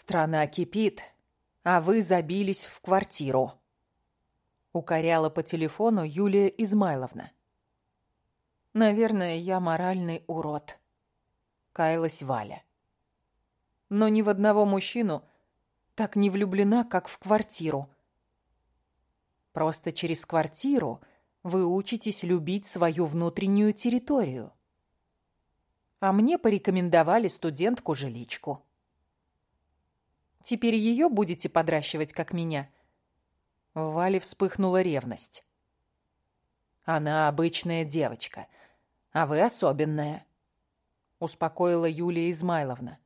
Страна кипит, а вы забились в квартиру. Укоряла по телефону Юлия Измайловна. Наверное, я моральный урод. Каялась Валя. Но ни в одного мужчину так не влюблена, как в квартиру. Просто через квартиру вы учитесь любить свою внутреннюю территорию. А мне порекомендовали студентку-жиличку. Теперь ее будете подращивать, как меня?» В Вале вспыхнула ревность. «Она обычная девочка, а вы особенная», — успокоила Юлия Измайловна.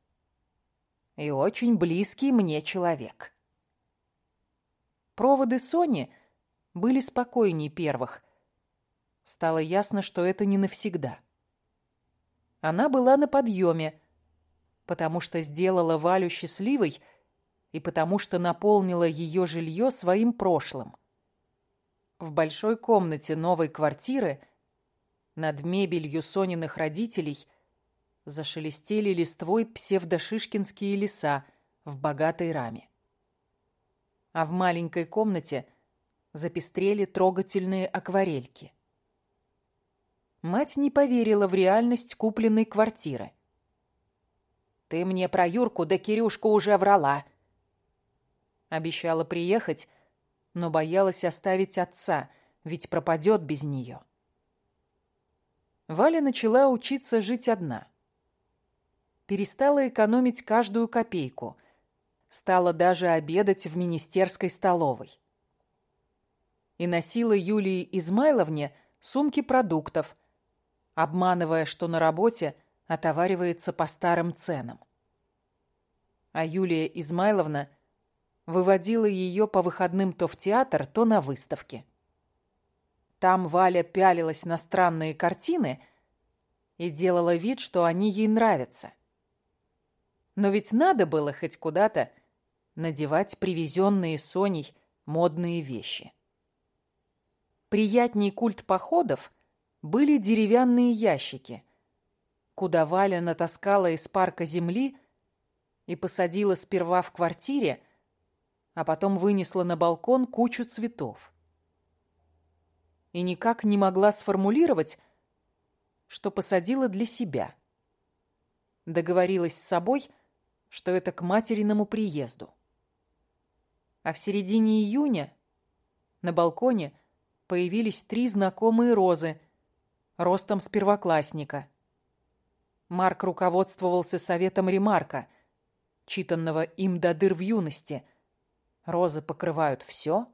«И очень близкий мне человек». Проводы Сони были спокойней первых. Стало ясно, что это не навсегда. Она была на подъеме, потому что сделала Валю счастливой — и потому что наполнила ее жилье своим прошлым. В большой комнате новой квартиры над мебелью Сониных родителей зашелестели листвой псевдошишкинские леса в богатой раме. А в маленькой комнате запестрели трогательные акварельки. Мать не поверила в реальность купленной квартиры. «Ты мне про Юрку да Кирюшку уже врала», Обещала приехать, но боялась оставить отца, ведь пропадет без нее. Валя начала учиться жить одна. Перестала экономить каждую копейку. Стала даже обедать в министерской столовой. И носила Юлии Измайловне сумки продуктов, обманывая, что на работе отоваривается по старым ценам. А Юлия Измайловна – выводила ее по выходным то в театр, то на выставки. Там Валя пялилась на странные картины и делала вид, что они ей нравятся. Но ведь надо было хоть куда-то надевать привезенные Соней модные вещи. Приятней культ походов были деревянные ящики, куда Валя натаскала из парка земли и посадила сперва в квартире, а потом вынесла на балкон кучу цветов. И никак не могла сформулировать, что посадила для себя. Договорилась с собой, что это к материному приезду. А в середине июня на балконе появились три знакомые розы ростом с первоклассника. Марк руководствовался советом Ремарка, читанного им до дыр в юности – Розы покрывают все,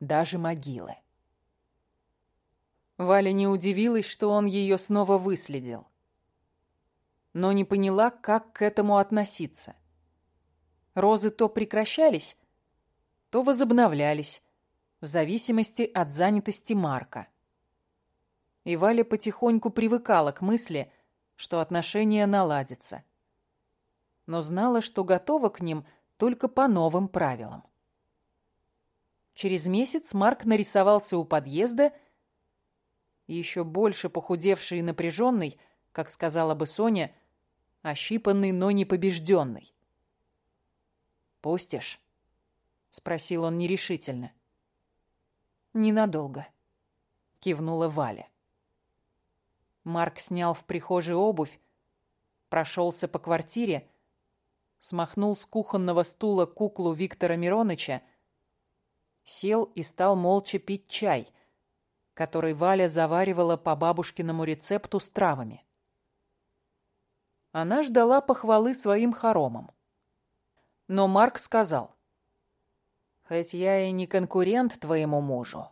даже могилы. Валя не удивилась, что он ее снова выследил. Но не поняла, как к этому относиться. Розы то прекращались, то возобновлялись, в зависимости от занятости Марка. И Валя потихоньку привыкала к мысли, что отношения наладятся. Но знала, что готова к ним только по новым правилам. Через месяц Марк нарисовался у подъезда, еще больше похудевший и напряженный, как сказала бы Соня, ощипанный, но не побежденный. «Пустишь?» — спросил он нерешительно. «Ненадолго», — кивнула Валя. Марк снял в прихожей обувь, прошелся по квартире, смахнул с кухонного стула куклу Виктора Мироныча, сел и стал молча пить чай, который Валя заваривала по бабушкиному рецепту с травами. Она ждала похвалы своим хоромам. Но Марк сказал, «Хоть я и не конкурент твоему мужу,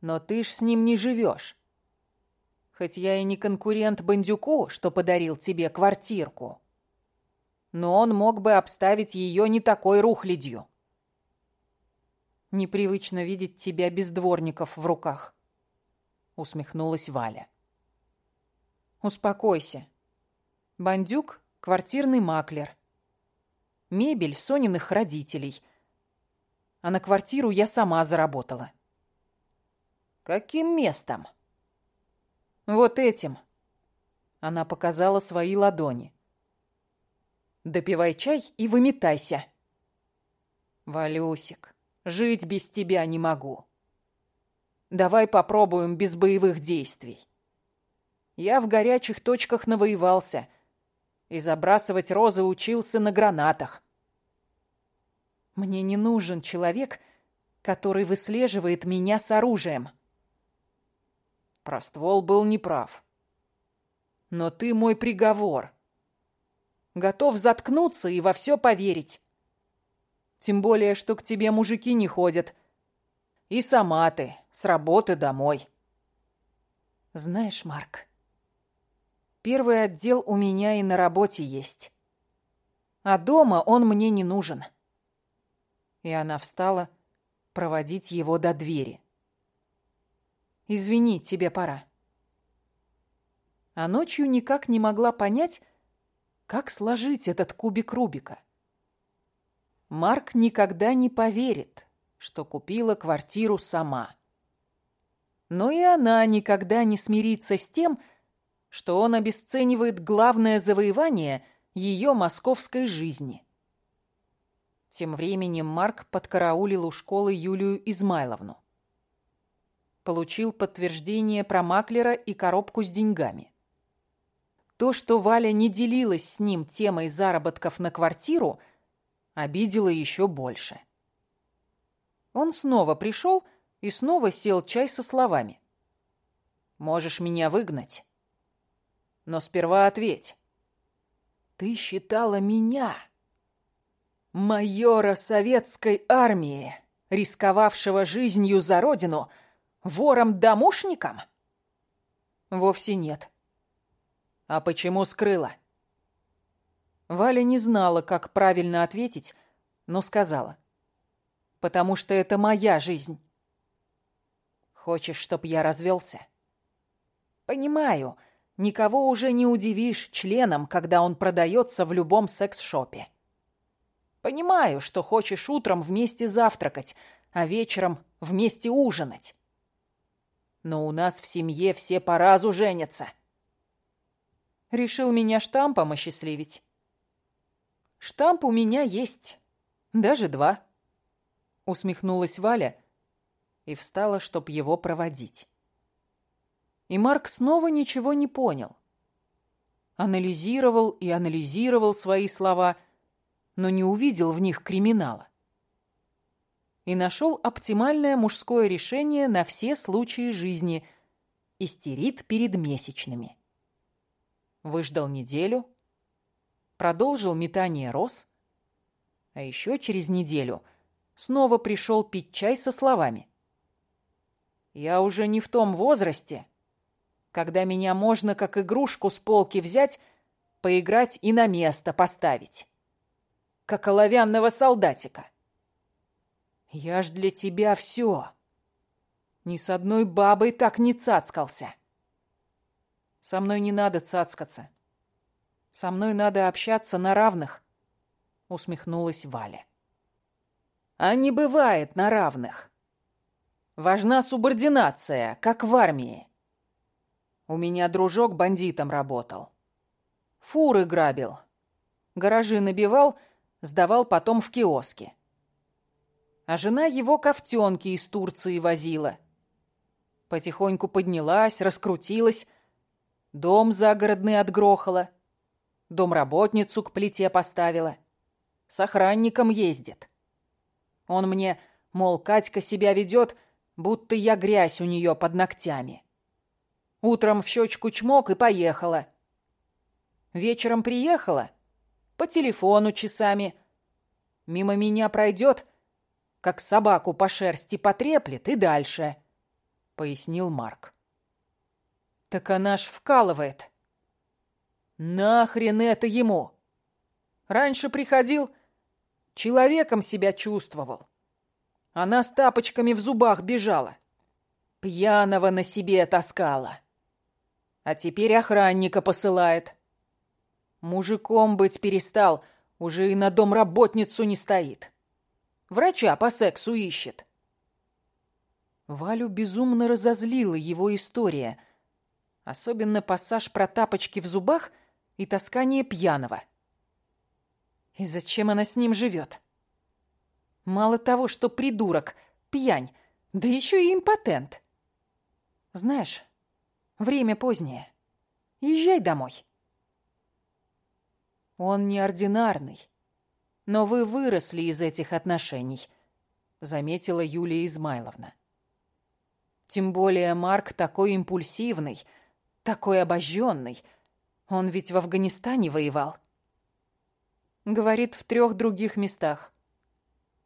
но ты ж с ним не живешь. Хоть я и не конкурент бандюку, что подарил тебе квартирку, но он мог бы обставить ее не такой рухлядью. Непривычно видеть тебя без дворников в руках. Усмехнулась Валя. Успокойся. Бандюк — квартирный маклер. Мебель Сониных родителей. А на квартиру я сама заработала. Каким местом? Вот этим. Она показала свои ладони. Допивай чай и выметайся. Валюсик, жить без тебя не могу. Давай попробуем без боевых действий. Я в горячих точках навоевался и забрасывать розы учился на гранатах. Мне не нужен человек, который выслеживает меня с оружием. Проствол был неправ. Но ты мой приговор. Готов заткнуться и во все поверить. Тем более, что к тебе мужики не ходят. И сама ты с работы домой. Знаешь, Марк, первый отдел у меня и на работе есть. А дома он мне не нужен. И она встала проводить его до двери. «Извини, тебе пора». А ночью никак не могла понять, как сложить этот кубик Рубика. Марк никогда не поверит, что купила квартиру сама. Но и она никогда не смирится с тем, что он обесценивает главное завоевание ее московской жизни. Тем временем Марк подкараулил у школы Юлию Измайловну. Получил подтверждение про маклера и коробку с деньгами. То, что Валя не делилась с ним темой заработков на квартиру, обидело еще больше. Он снова пришел и снова сел чай со словами. «Можешь меня выгнать, но сперва ответь. Ты считала меня...» майора советской армии, рисковавшего жизнью за родину, вором-домушником? Вовсе нет. А почему скрыла? Валя не знала, как правильно ответить, но сказала. Потому что это моя жизнь. Хочешь, чтоб я развелся? Понимаю, никого уже не удивишь членом, когда он продается в любом секс-шопе. Понимаю, что хочешь утром вместе завтракать, а вечером вместе ужинать. Но у нас в семье все по разу женятся. Решил меня штампом осчастливить. Штамп у меня есть. Даже два. Усмехнулась Валя и встала, чтоб его проводить. И Марк снова ничего не понял. Анализировал и анализировал свои слова – но не увидел в них криминала. И нашел оптимальное мужское решение на все случаи жизни – истерит перед месячными. Выждал неделю, продолжил метание роз, а еще через неделю снова пришел пить чай со словами. «Я уже не в том возрасте, когда меня можно как игрушку с полки взять, поиграть и на место поставить» как оловянного солдатика. Я ж для тебя все. Ни с одной бабой так не цацкался. Со мной не надо цацкаться. Со мной надо общаться на равных, усмехнулась Валя. А не бывает на равных. Важна субординация, как в армии. У меня дружок бандитом работал. Фуры грабил. Гаражи набивал — сдавал потом в киоске. А жена его ковтенки из Турции возила. Потихоньку поднялась, раскрутилась, дом загородный отгрохала, домработницу к плите поставила, с охранником ездит. Он мне, мол, Катька себя ведет, будто я грязь у нее под ногтями. Утром в щечку чмок и поехала. Вечером приехала — по телефону часами. Мимо меня пройдет, как собаку по шерсти потреплет и дальше, — пояснил Марк. Так она ж вкалывает. Нахрен это ему? Раньше приходил, человеком себя чувствовал. Она с тапочками в зубах бежала. Пьяного на себе таскала. А теперь охранника посылает. Мужиком быть перестал, уже и на домработницу не стоит. Врача по сексу ищет. Валю безумно разозлила его история. Особенно пассаж про тапочки в зубах и таскание пьяного. И зачем она с ним живет? Мало того, что придурок, пьянь, да еще и импотент. Знаешь, время позднее. Езжай домой. Он неординарный. Но вы выросли из этих отношений, заметила Юлия Измайловна. Тем более Марк такой импульсивный, такой обожженный. Он ведь в Афганистане воевал. Говорит, в трех других местах.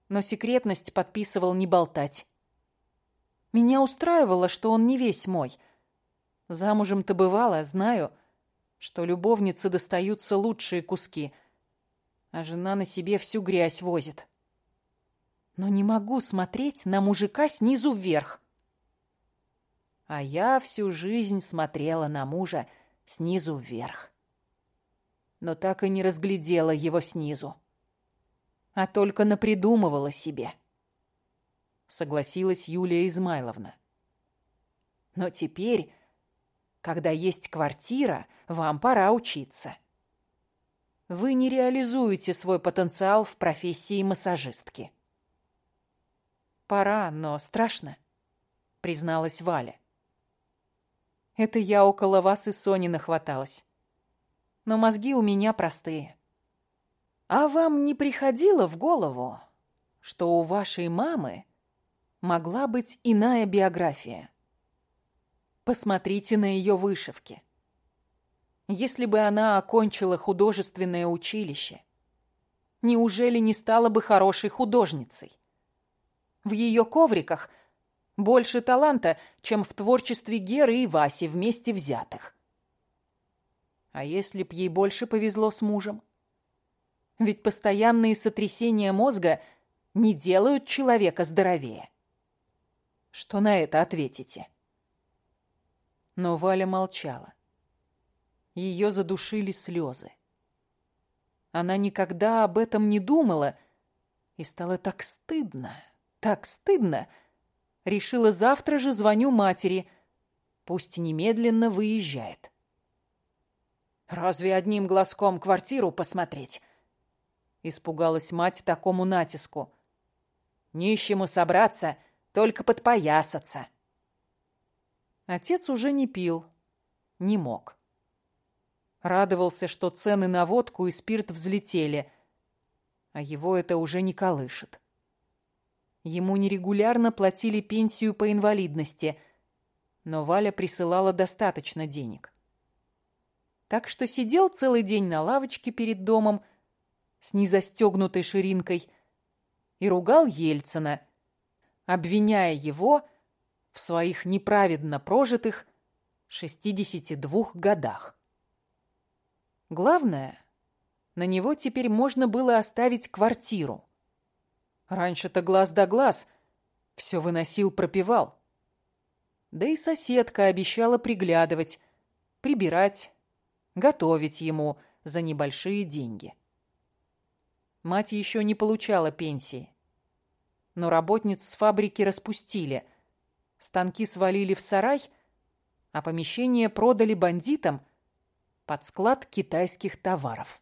Но секретность подписывал не болтать. Меня устраивало, что он не весь мой. Замужем-то бывало, знаю, что любовнице достаются лучшие куски, а жена на себе всю грязь возит. Но не могу смотреть на мужика снизу вверх. А я всю жизнь смотрела на мужа снизу вверх. Но так и не разглядела его снизу, а только напридумывала себе. — согласилась Юлия Измайловна. Но теперь, когда есть квартира, вам пора учиться. Вы не реализуете свой потенциал в профессии массажистки. Пора, но страшно, призналась Валя. Это я около вас и Сони нахваталась. Но мозги у меня простые. А вам не приходило в голову, что у вашей мамы могла быть иная биография. Посмотрите на ее вышивки. Если бы она окончила художественное училище, неужели не стала бы хорошей художницей? В ее ковриках больше таланта, чем в творчестве Геры и Васи вместе взятых. А если б ей больше повезло с мужем? Ведь постоянные сотрясения мозга не делают человека здоровее. Что на это ответите?» Но Валя молчала. Ее задушили слезы. Она никогда об этом не думала, и стало так стыдно, так стыдно. Решила, завтра же звоню матери, пусть немедленно выезжает. «Разве одним глазком квартиру посмотреть?» Испугалась мать такому натиску. «Нищему собраться только подпоясаться. Отец уже не пил, не мог. Радовался, что цены на водку и спирт взлетели, а его это уже не колышет. Ему нерегулярно платили пенсию по инвалидности, но Валя присылала достаточно денег. Так что сидел целый день на лавочке перед домом с незастегнутой ширинкой и ругал Ельцина, обвиняя его в своих неправедно прожитых 62 годах. Главное, на него теперь можно было оставить квартиру. Раньше-то глаз да глаз, все выносил, пропивал. Да и соседка обещала приглядывать, прибирать, готовить ему за небольшие деньги. Мать еще не получала пенсии но работниц с фабрики распустили. Станки свалили в сарай, а помещение продали бандитам под склад китайских товаров.